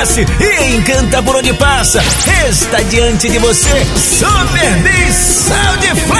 conhece e encanta por onde passa. Está diante de você, Super Missão Sound Flex.